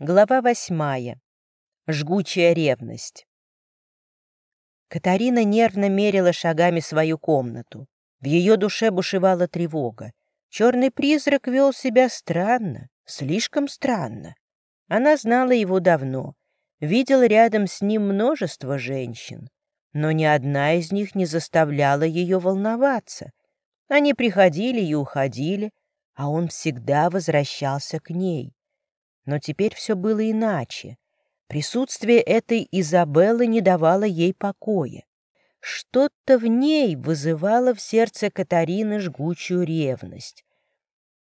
Глава восьмая. Жгучая ревность. Катарина нервно мерила шагами свою комнату. В ее душе бушевала тревога. Черный призрак вел себя странно, слишком странно. Она знала его давно, видела рядом с ним множество женщин, но ни одна из них не заставляла ее волноваться. Они приходили и уходили, а он всегда возвращался к ней. Но теперь все было иначе. Присутствие этой Изабеллы не давало ей покоя. Что-то в ней вызывало в сердце Катарины жгучую ревность.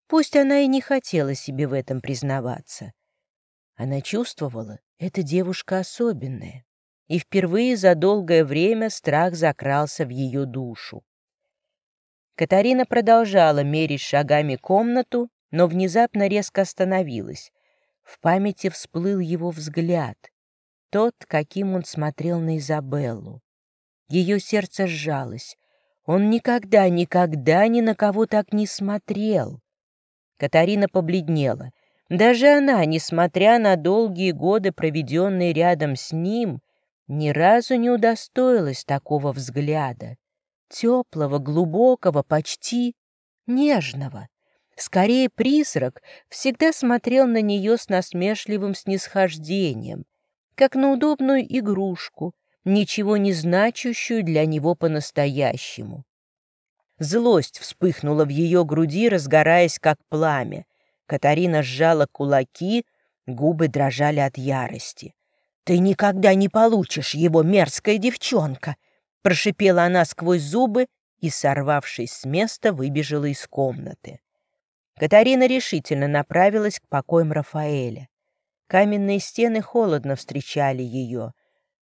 Пусть она и не хотела себе в этом признаваться. Она чувствовала, эта девушка особенная, и впервые за долгое время страх закрался в ее душу. Катарина продолжала мерить шагами комнату, но внезапно резко остановилась. В памяти всплыл его взгляд, тот, каким он смотрел на Изабеллу. Ее сердце сжалось. Он никогда, никогда ни на кого так не смотрел. Катарина побледнела. Даже она, несмотря на долгие годы, проведенные рядом с ним, ни разу не удостоилась такого взгляда. Теплого, глубокого, почти нежного. Скорее, призрак всегда смотрел на нее с насмешливым снисхождением, как на удобную игрушку, ничего не значащую для него по-настоящему. Злость вспыхнула в ее груди, разгораясь, как пламя. Катарина сжала кулаки, губы дрожали от ярости. «Ты никогда не получишь его, мерзкая девчонка!» Прошипела она сквозь зубы и, сорвавшись с места, выбежала из комнаты. Катарина решительно направилась к покоям Рафаэля. Каменные стены холодно встречали ее,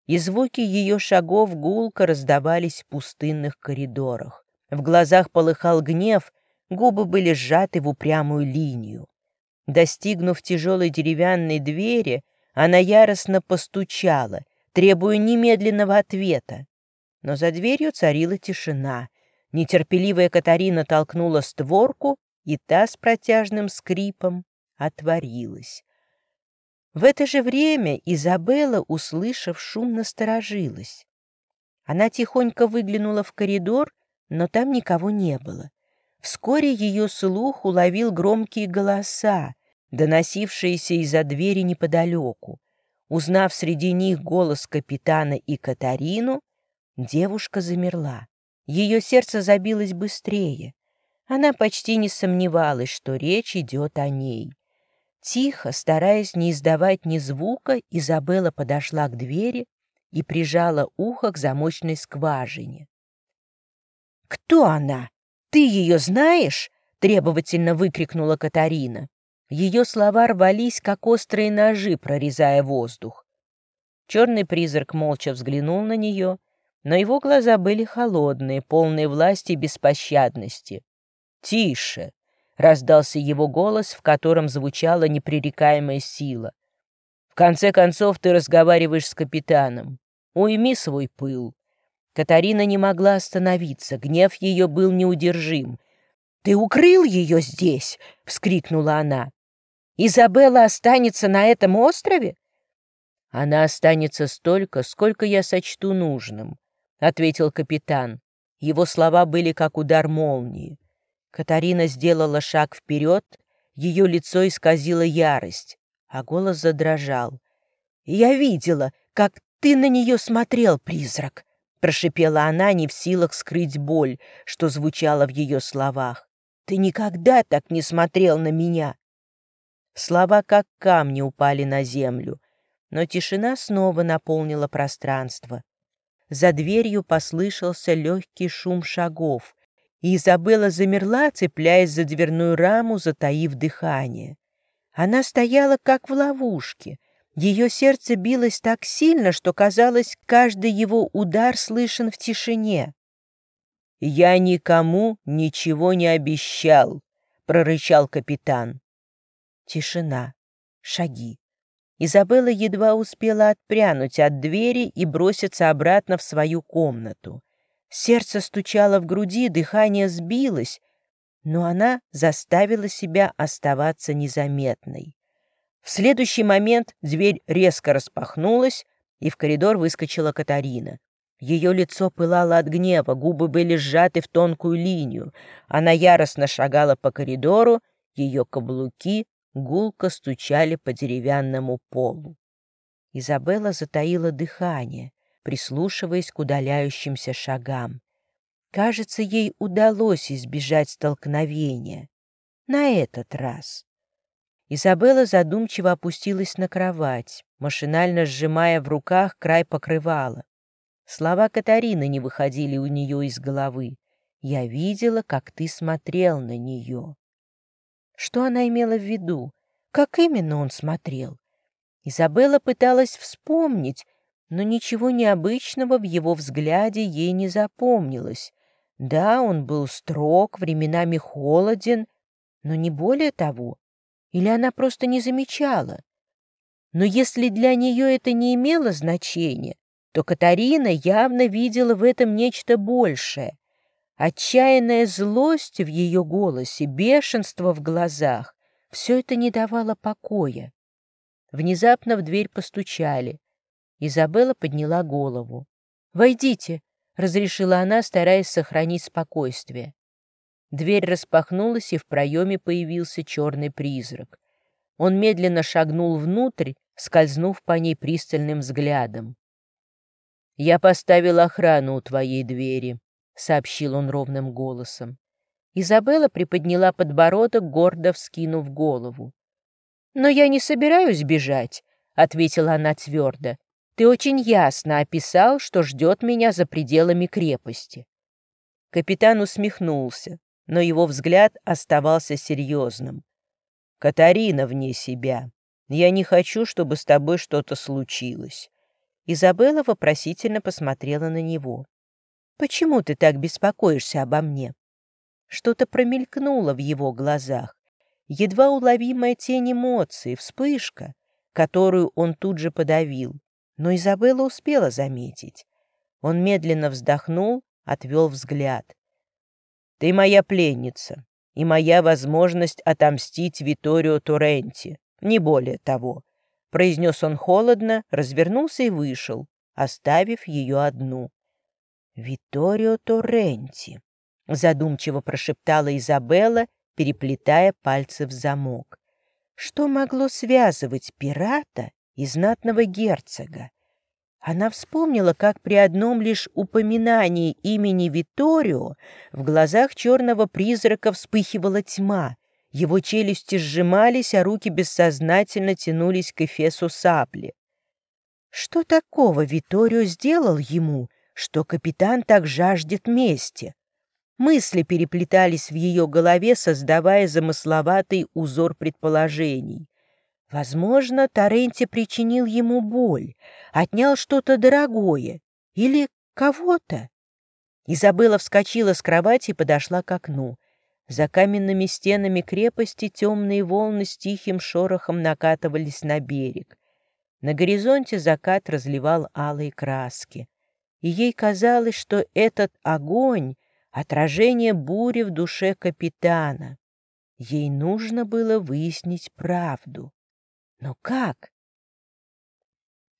и звуки ее шагов гулко раздавались в пустынных коридорах. В глазах полыхал гнев, губы были сжаты в упрямую линию. Достигнув тяжелой деревянной двери, она яростно постучала, требуя немедленного ответа. Но за дверью царила тишина. Нетерпеливая Катарина толкнула створку и та с протяжным скрипом отворилась. В это же время Изабелла, услышав шум, насторожилась. Она тихонько выглянула в коридор, но там никого не было. Вскоре ее слух уловил громкие голоса, доносившиеся из-за двери неподалеку. Узнав среди них голос капитана и Катарину, девушка замерла. Ее сердце забилось быстрее. Она почти не сомневалась, что речь идет о ней. Тихо, стараясь не издавать ни звука, Изабелла подошла к двери и прижала ухо к замочной скважине. «Кто она? Ты ее знаешь?» — требовательно выкрикнула Катарина. Ее слова рвались, как острые ножи, прорезая воздух. Черный призрак молча взглянул на нее, но его глаза были холодные, полные власти и беспощадности. «Тише!» — раздался его голос, в котором звучала непререкаемая сила. «В конце концов ты разговариваешь с капитаном. Уйми свой пыл». Катарина не могла остановиться, гнев ее был неудержим. «Ты укрыл ее здесь!» — вскрикнула она. «Изабелла останется на этом острове?» «Она останется столько, сколько я сочту нужным», — ответил капитан. Его слова были как удар молнии. Катарина сделала шаг вперед, ее лицо исказило ярость, а голос задрожал. «Я видела, как ты на нее смотрел, призрак!» Прошипела она, не в силах скрыть боль, что звучало в ее словах. «Ты никогда так не смотрел на меня!» Слова как камни упали на землю, но тишина снова наполнила пространство. За дверью послышался легкий шум шагов, и Изабелла замерла, цепляясь за дверную раму, затаив дыхание. Она стояла как в ловушке. Ее сердце билось так сильно, что, казалось, каждый его удар слышен в тишине. «Я никому ничего не обещал», — прорычал капитан. Тишина. Шаги. Изабелла едва успела отпрянуть от двери и броситься обратно в свою комнату. Сердце стучало в груди, дыхание сбилось, но она заставила себя оставаться незаметной. В следующий момент дверь резко распахнулась, и в коридор выскочила Катарина. Ее лицо пылало от гнева, губы были сжаты в тонкую линию. Она яростно шагала по коридору, ее каблуки гулко стучали по деревянному полу. Изабелла затаила дыхание, прислушиваясь к удаляющимся шагам. Кажется, ей удалось избежать столкновения. На этот раз. Изабелла задумчиво опустилась на кровать, машинально сжимая в руках край покрывала. Слова Катарины не выходили у нее из головы. «Я видела, как ты смотрел на нее». Что она имела в виду? Как именно он смотрел? Изабелла пыталась вспомнить, но ничего необычного в его взгляде ей не запомнилось. Да, он был строг, временами холоден, но не более того. Или она просто не замечала? Но если для нее это не имело значения, то Катарина явно видела в этом нечто большее. Отчаянная злость в ее голосе, бешенство в глазах — все это не давало покоя. Внезапно в дверь постучали. Изабелла подняла голову. «Войдите», — разрешила она, стараясь сохранить спокойствие. Дверь распахнулась, и в проеме появился черный призрак. Он медленно шагнул внутрь, скользнув по ней пристальным взглядом. «Я поставил охрану у твоей двери», — сообщил он ровным голосом. Изабелла приподняла подбородок, гордо вскинув голову. «Но я не собираюсь бежать», — ответила она твердо. «Ты очень ясно описал, что ждет меня за пределами крепости». Капитан усмехнулся но его взгляд оставался серьезным. «Катарина вне себя. Я не хочу, чтобы с тобой что-то случилось». Изабелла вопросительно посмотрела на него. «Почему ты так беспокоишься обо мне?» Что-то промелькнуло в его глазах. Едва уловимая тень эмоций, вспышка, которую он тут же подавил. Но Изабелла успела заметить. Он медленно вздохнул, отвел взгляд. Ты моя пленница и моя возможность отомстить Виторио Торренти, не более того», — произнес он холодно, развернулся и вышел, оставив ее одну. «Виторио Торренти», — задумчиво прошептала Изабелла, переплетая пальцы в замок. «Что могло связывать пирата и знатного герцога? Она вспомнила, как при одном лишь упоминании имени Виторио в глазах черного призрака вспыхивала тьма, его челюсти сжимались, а руки бессознательно тянулись к эфесу сапли. Что такого Виторио сделал ему, что капитан так жаждет мести? Мысли переплетались в ее голове, создавая замысловатый узор предположений. Возможно, Торренти причинил ему боль, отнял что-то дорогое или кого-то. Изабелла вскочила с кровати и подошла к окну. За каменными стенами крепости темные волны с тихим шорохом накатывались на берег. На горизонте закат разливал алые краски. И ей казалось, что этот огонь — отражение бури в душе капитана. Ей нужно было выяснить правду. Но как?